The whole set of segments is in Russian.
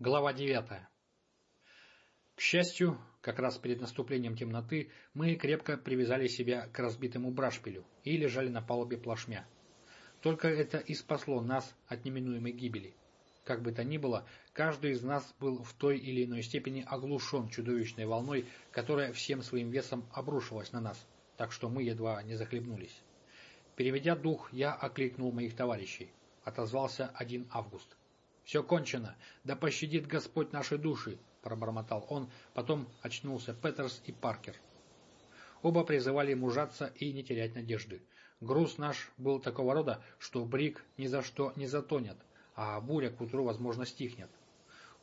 Глава девятая. К счастью, как раз перед наступлением темноты мы крепко привязали себя к разбитому брашпилю и лежали на палубе плашмя. Только это и спасло нас от неминуемой гибели. Как бы то ни было, каждый из нас был в той или иной степени оглушен чудовищной волной, которая всем своим весом обрушилась на нас, так что мы едва не захлебнулись. Переведя дух, я окликнул моих товарищей. Отозвался один Август. «Все кончено, да пощадит Господь наши души», — пробормотал он, потом очнулся Петерс и Паркер. Оба призывали мужаться и не терять надежды. Груз наш был такого рода, что Брик ни за что не затонет, а буря к утру, возможно, стихнет.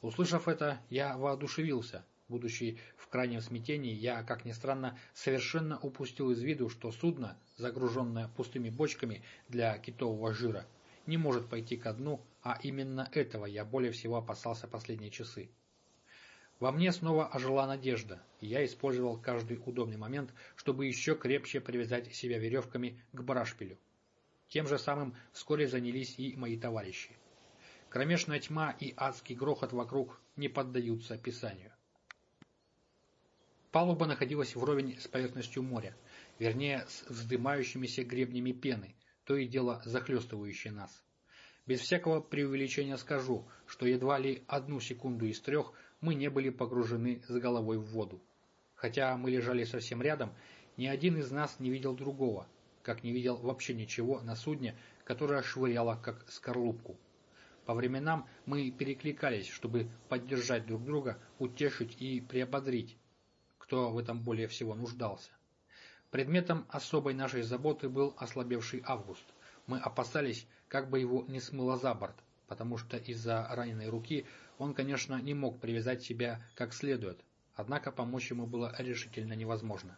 Услышав это, я воодушевился. Будучи в крайнем смятении, я, как ни странно, совершенно упустил из виду, что судно, загруженное пустыми бочками для китового жира, не может пойти ко дну, а именно этого я более всего опасался последние часы. Во мне снова ожила надежда, и я использовал каждый удобный момент, чтобы еще крепче привязать себя веревками к барашпилю. Тем же самым вскоре занялись и мои товарищи. Кромешная тьма и адский грохот вокруг не поддаются описанию. Палуба находилась вровень с поверхностью моря, вернее, с вздымающимися гребнями пены, то и дело захлестывающей нас. Без всякого преувеличения скажу, что едва ли одну секунду из трех мы не были погружены с головой в воду. Хотя мы лежали совсем рядом, ни один из нас не видел другого, как не видел вообще ничего на судне, которое швыряло как скорлупку. По временам мы перекликались, чтобы поддержать друг друга, утешить и приободрить, кто в этом более всего нуждался. Предметом особой нашей заботы был ослабевший Август. Мы опасались, как бы его не смыло за борт, потому что из-за раненой руки он, конечно, не мог привязать себя как следует, однако помочь ему было решительно невозможно.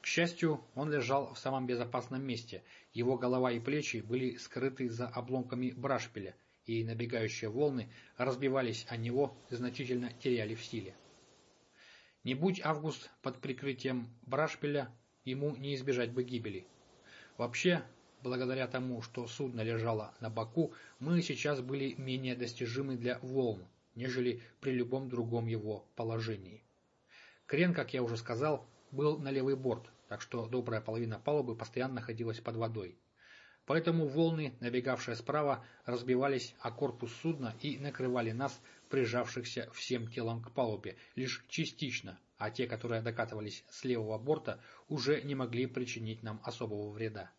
К счастью, он лежал в самом безопасном месте, его голова и плечи были скрыты за обломками брашпиля, и набегающие волны разбивались о него и значительно теряли в силе. Не будь Август под прикрытием брашпиля, ему не избежать бы гибели. Вообще, Благодаря тому, что судно лежало на боку, мы сейчас были менее достижимы для волн, нежели при любом другом его положении. Крен, как я уже сказал, был на левый борт, так что добрая половина палубы постоянно находилась под водой. Поэтому волны, набегавшие справа, разбивались о корпус судна и накрывали нас, прижавшихся всем телом к палубе, лишь частично, а те, которые докатывались с левого борта, уже не могли причинить нам особого вреда.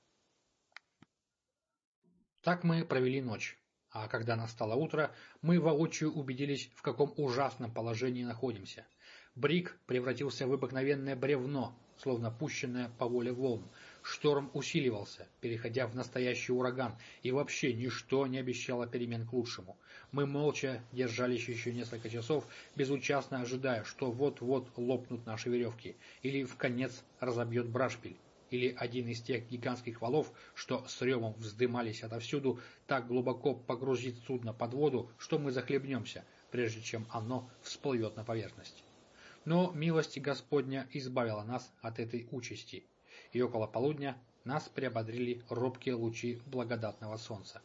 Так мы провели ночь. А когда настало утро, мы воочию убедились, в каком ужасном положении находимся. Брик превратился в обыкновенное бревно, словно пущенное по воле волн. Шторм усиливался, переходя в настоящий ураган, и вообще ничто не обещало перемен к лучшему. Мы молча держались еще несколько часов, безучастно ожидая, что вот-вот лопнут наши веревки, или в конец разобьет брашпиль или один из тех гигантских валов, что с ревом вздымались отовсюду, так глубоко погрузит судно под воду, что мы захлебнемся, прежде чем оно всплывет на поверхность. Но милость Господня избавила нас от этой участи, и около полудня нас приободрили робкие лучи благодатного солнца.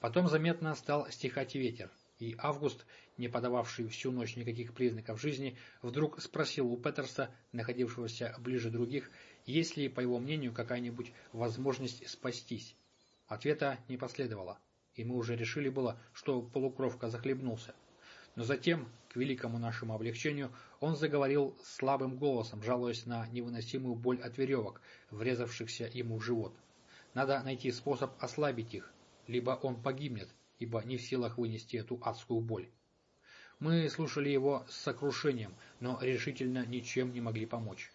Потом заметно стал стихать ветер, и Август, не подававший всю ночь никаких признаков жизни, вдруг спросил у Петерса, находившегося ближе других, есть ли, по его мнению, какая-нибудь возможность спастись. Ответа не последовало, и мы уже решили было, что полукровка захлебнулся. Но затем, к великому нашему облегчению, он заговорил слабым голосом, жалуясь на невыносимую боль от веревок, врезавшихся ему в живот. Надо найти способ ослабить их, либо он погибнет, ибо не в силах вынести эту адскую боль. Мы слушали его с сокрушением, но решительно ничем не могли помочь.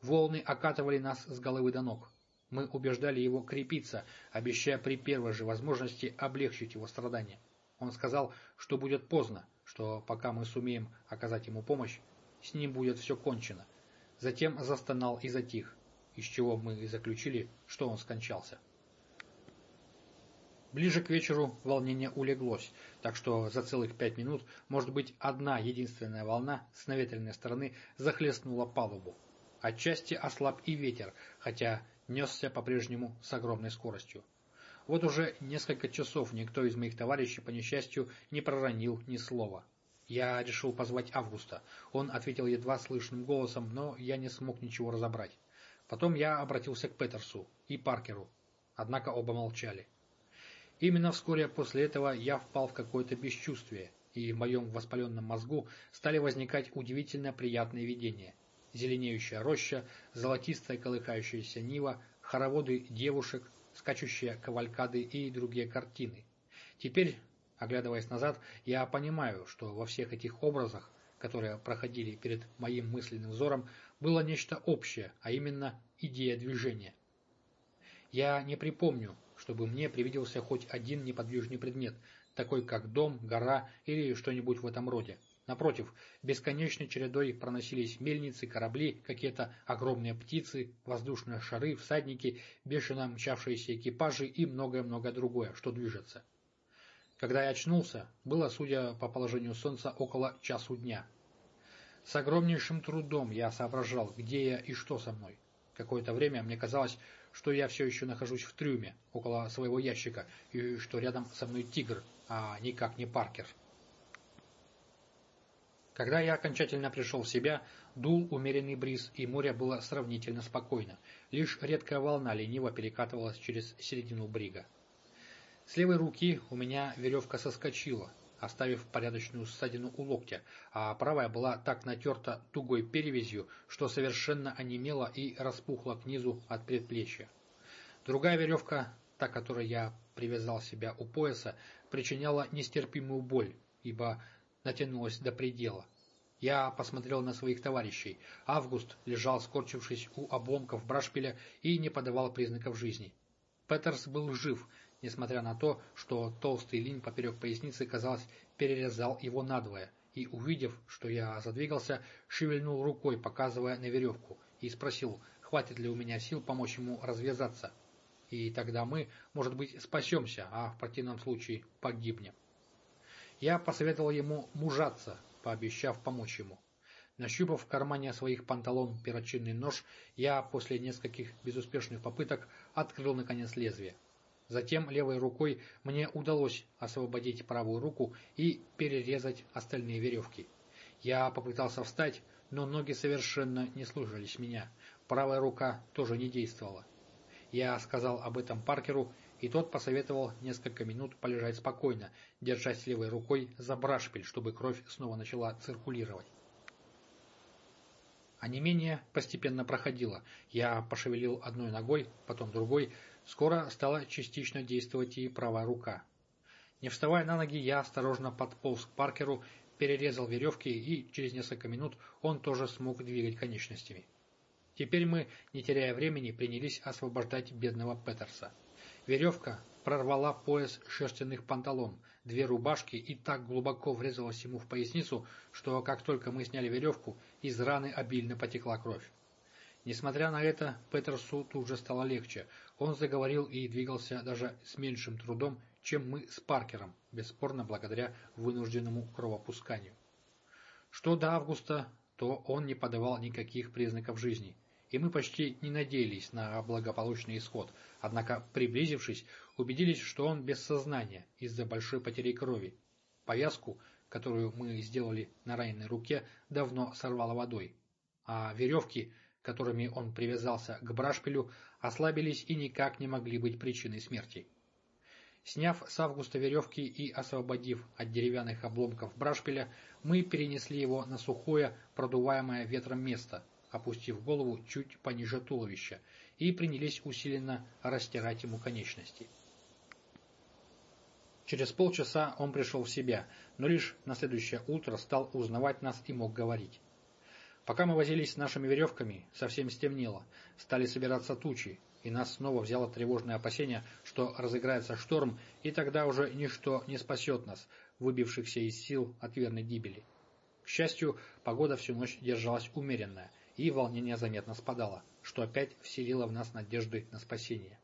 Волны окатывали нас с головы до ног. Мы убеждали его крепиться, обещая при первой же возможности облегчить его страдания. Он сказал, что будет поздно, что пока мы сумеем оказать ему помощь, с ним будет все кончено. Затем застонал и затих, из чего мы заключили, что он скончался. Ближе к вечеру волнение улеглось, так что за целых пять минут, может быть, одна единственная волна с наветренной стороны захлестнула палубу. Отчасти ослаб и ветер, хотя несся по-прежнему с огромной скоростью. Вот уже несколько часов никто из моих товарищей, по несчастью, не проронил ни слова. Я решил позвать Августа. Он ответил едва слышным голосом, но я не смог ничего разобрать. Потом я обратился к Петерсу и Паркеру. Однако оба молчали. Именно вскоре после этого я впал в какое-то бесчувствие, и в моем воспаленном мозгу стали возникать удивительно приятные видения. Зеленеющая роща, золотистая колыхающаяся нива, хороводы девушек, скачущие кавалькады и другие картины. Теперь, оглядываясь назад, я понимаю, что во всех этих образах, которые проходили перед моим мысленным взором, было нечто общее, а именно идея движения. Я не припомню, чтобы мне привиделся хоть один неподвижный предмет, такой как дом, гора или что-нибудь в этом роде. Напротив, бесконечной чередой проносились мельницы, корабли, какие-то огромные птицы, воздушные шары, всадники, бешено мчавшиеся экипажи и многое-многое другое, что движется. Когда я очнулся, было, судя по положению солнца, около часу дня. С огромнейшим трудом я соображал, где я и что со мной. Какое-то время мне казалось, что я все еще нахожусь в трюме, около своего ящика, и что рядом со мной тигр, а никак не Паркер. Когда я окончательно пришел в себя, дул умеренный бриз, и море было сравнительно спокойно. Лишь редкая волна лениво перекатывалась через середину брига. С левой руки у меня веревка соскочила, оставив порядочную ссадину у локтя, а правая была так натерта тугой перевязью, что совершенно онемела и распухла к низу от предплечья. Другая веревка, та, которой я привязал себя у пояса, причиняла нестерпимую боль, ибо натянулась до предела. Я посмотрел на своих товарищей. Август лежал, скорчившись у обломков брашпиля и не подавал признаков жизни. Петерс был жив, несмотря на то, что толстый линь поперек поясницы, казалось, перерезал его надвое, и, увидев, что я задвигался, шевельнул рукой, показывая на веревку, и спросил, хватит ли у меня сил помочь ему развязаться. И тогда мы, может быть, спасемся, а в противном случае погибнем. Я посоветовал ему мужаться, пообещав помочь ему. Нащупав в кармане своих панталон перочинный нож, я после нескольких безуспешных попыток открыл наконец лезвие. Затем левой рукой мне удалось освободить правую руку и перерезать остальные веревки. Я попытался встать, но ноги совершенно не слушались меня. Правая рука тоже не действовала. Я сказал об этом Паркеру, и тот посоветовал несколько минут полежать спокойно, держась левой рукой за брашпиль, чтобы кровь снова начала циркулировать. А не менее постепенно проходило. Я пошевелил одной ногой, потом другой. Скоро стала частично действовать и правая рука. Не вставая на ноги, я осторожно подполз к Паркеру, перерезал веревки, и через несколько минут он тоже смог двигать конечностями. Теперь мы, не теряя времени, принялись освобождать бедного Петерса. Веревка прорвала пояс шерстяных панталон, две рубашки и так глубоко врезалась ему в поясницу, что как только мы сняли веревку, из раны обильно потекла кровь. Несмотря на это, Петерсу тут же стало легче. Он заговорил и двигался даже с меньшим трудом, чем мы с Паркером, бесспорно благодаря вынужденному кровопусканию. Что до Августа, то он не подавал никаких признаков жизни и мы почти не надеялись на благополучный исход, однако, приблизившись, убедились, что он без сознания из-за большой потери крови. Повязку, которую мы сделали на раненой руке, давно сорвало водой, а веревки, которыми он привязался к брашпилю, ослабились и никак не могли быть причиной смерти. Сняв с августа веревки и освободив от деревянных обломков брашпиля, мы перенесли его на сухое, продуваемое ветром место – опустив голову чуть пониже туловища, и принялись усиленно растирать ему конечности. Через полчаса он пришел в себя, но лишь на следующее утро стал узнавать нас и мог говорить. Пока мы возились с нашими веревками, совсем стемнело, стали собираться тучи, и нас снова взяло тревожное опасение, что разыграется шторм, и тогда уже ничто не спасет нас, выбившихся из сил от верной гибели. К счастью, погода всю ночь держалась умеренная, и волнение заметно спадало, что опять вселило в нас надежды на спасение.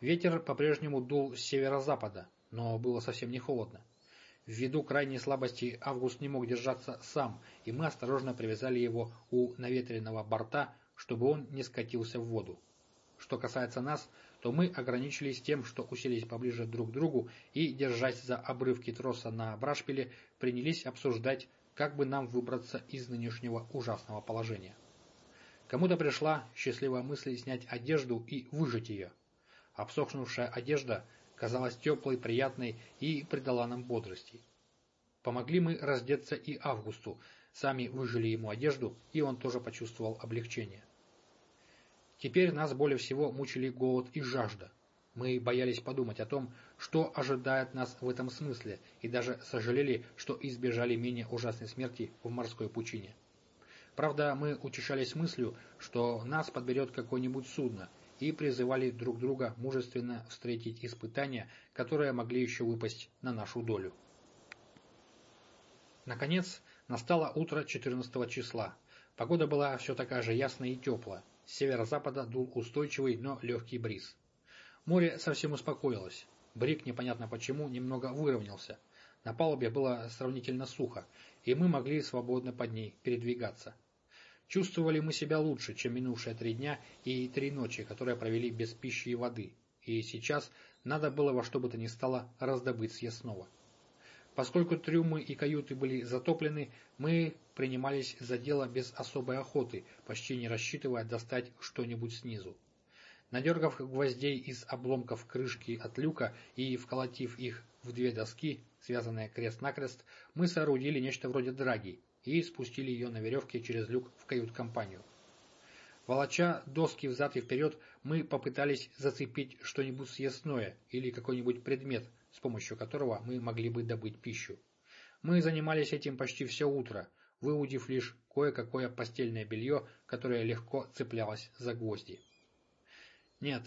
Ветер по-прежнему дул с северо-запада, но было совсем не холодно. Ввиду крайней слабости Август не мог держаться сам, и мы осторожно привязали его у наветренного борта, чтобы он не скатился в воду. Что касается нас, то мы ограничились тем, что уселись поближе друг к другу и, держась за обрывки троса на брашпиле, принялись обсуждать, как бы нам выбраться из нынешнего ужасного положения. Кому-то пришла счастливая мысль снять одежду и выжать ее. Обсохнувшая одежда казалась теплой, приятной и придала нам бодрости. Помогли мы раздеться и Августу, сами выжили ему одежду, и он тоже почувствовал облегчение. Теперь нас более всего мучили голод и жажда. Мы боялись подумать о том, что ожидает нас в этом смысле, и даже сожалели, что избежали менее ужасной смерти в морской пучине. Правда, мы утешались мыслью, что нас подберет какое-нибудь судно, и призывали друг друга мужественно встретить испытания, которые могли еще выпасть на нашу долю. Наконец, настало утро 14 числа. Погода была все такая же ясная и теплая. С северо-запада дул устойчивый, но легкий бриз. Море совсем успокоилось. Брик, непонятно почему, немного выровнялся. На палубе было сравнительно сухо, и мы могли свободно под ней передвигаться. Чувствовали мы себя лучше, чем минувшие три дня и три ночи, которые провели без пищи и воды, и сейчас надо было во что бы то ни стало раздобыть съестного. Поскольку трюмы и каюты были затоплены, мы принимались за дело без особой охоты, почти не рассчитывая достать что-нибудь снизу. Надергав гвоздей из обломков крышки от люка и вколотив их в две доски, связанные крест-накрест, мы соорудили нечто вроде драги, и спустили ее на веревке через люк в кают-компанию. Волоча доски взад и вперед, мы попытались зацепить что-нибудь съестное или какой-нибудь предмет, с помощью которого мы могли бы добыть пищу. Мы занимались этим почти все утро, выудив лишь кое-какое постельное белье, которое легко цеплялось за гвозди. Нет,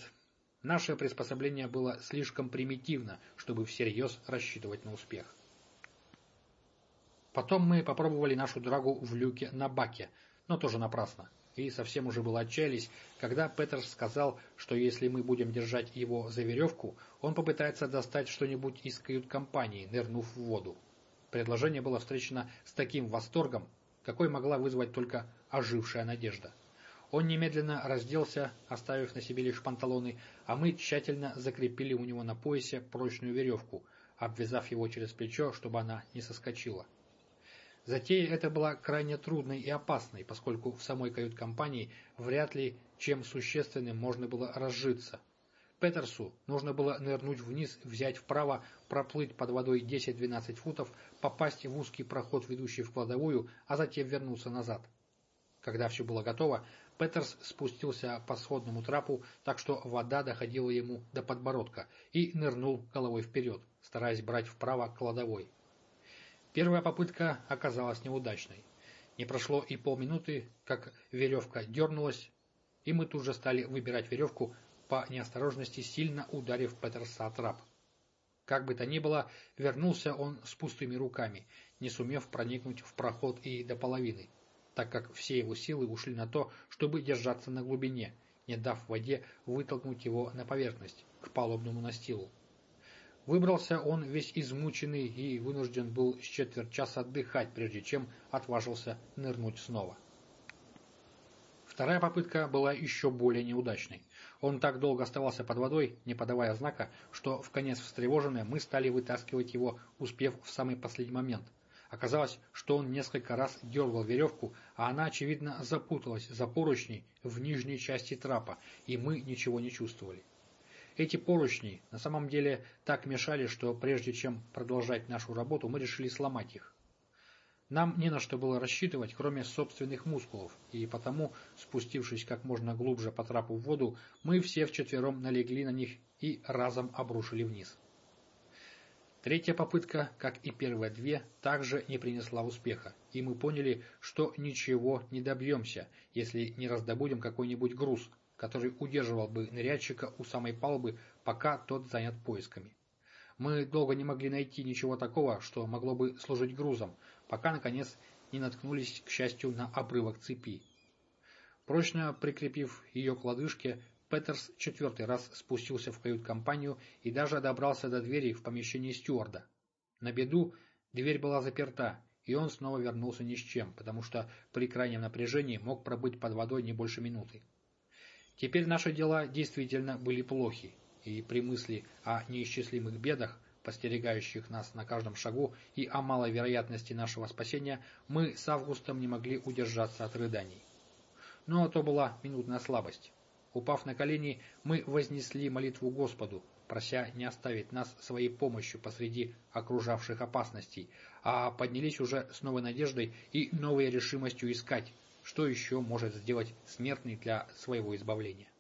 наше приспособление было слишком примитивно, чтобы всерьез рассчитывать на успех. Потом мы попробовали нашу драгу в люке на баке, но тоже напрасно. И совсем уже было отчаялись, когда Петерс сказал, что если мы будем держать его за веревку, он попытается достать что-нибудь из кают-компании, нырнув в воду. Предложение было встречено с таким восторгом, какой могла вызвать только ожившая надежда. Он немедленно разделся, оставив на себе лишь панталоны, а мы тщательно закрепили у него на поясе прочную веревку, обвязав его через плечо, чтобы она не соскочила. Затея эта была крайне трудной и опасной, поскольку в самой кают-компании вряд ли чем существенным можно было разжиться. Петерсу нужно было нырнуть вниз, взять вправо, проплыть под водой 10-12 футов, попасть в узкий проход, ведущий в кладовую, а затем вернуться назад. Когда все было готово, Петерс спустился по сходному трапу, так что вода доходила ему до подбородка, и нырнул головой вперед, стараясь брать вправо кладовой. Первая попытка оказалась неудачной. Не прошло и полминуты, как веревка дернулась, и мы тут же стали выбирать веревку, по неосторожности сильно ударив Петерса трап. Как бы то ни было, вернулся он с пустыми руками, не сумев проникнуть в проход и до половины, так как все его силы ушли на то, чтобы держаться на глубине, не дав воде вытолкнуть его на поверхность, к палубному настилу. Выбрался он весь измученный и вынужден был с четверть часа отдыхать, прежде чем отважился нырнуть снова. Вторая попытка была еще более неудачной. Он так долго оставался под водой, не подавая знака, что в конец встревоженные мы стали вытаскивать его, успев в самый последний момент. Оказалось, что он несколько раз дергал веревку, а она, очевидно, запуталась за поручней в нижней части трапа, и мы ничего не чувствовали. Эти поручни на самом деле так мешали, что прежде чем продолжать нашу работу, мы решили сломать их. Нам не на что было рассчитывать, кроме собственных мускулов, и потому, спустившись как можно глубже по трапу в воду, мы все вчетвером налегли на них и разом обрушили вниз. Третья попытка, как и первые две, также не принесла успеха, и мы поняли, что ничего не добьемся, если не раздобудем какой-нибудь груз, который удерживал бы нырядчика у самой палубы, пока тот занят поисками. Мы долго не могли найти ничего такого, что могло бы служить грузом, пока, наконец, не наткнулись, к счастью, на обрывок цепи. Прочно прикрепив ее к лодыжке, Петерс четвертый раз спустился в кают-компанию и даже добрался до двери в помещении стюарда. На беду дверь была заперта, и он снова вернулся ни с чем, потому что при крайнем напряжении мог пробыть под водой не больше минуты. Теперь наши дела действительно были плохи, и при мысли о неисчислимых бедах, постерегающих нас на каждом шагу, и о малой вероятности нашего спасения, мы с Августом не могли удержаться от рыданий. Но то была минутная слабость. Упав на колени, мы вознесли молитву Господу, прося не оставить нас своей помощью посреди окружавших опасностей, а поднялись уже с новой надеждой и новой решимостью искать, что еще может сделать смертный для своего избавления.